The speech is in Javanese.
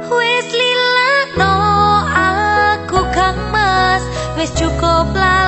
wis lilakno aku kang mas wis cukup lah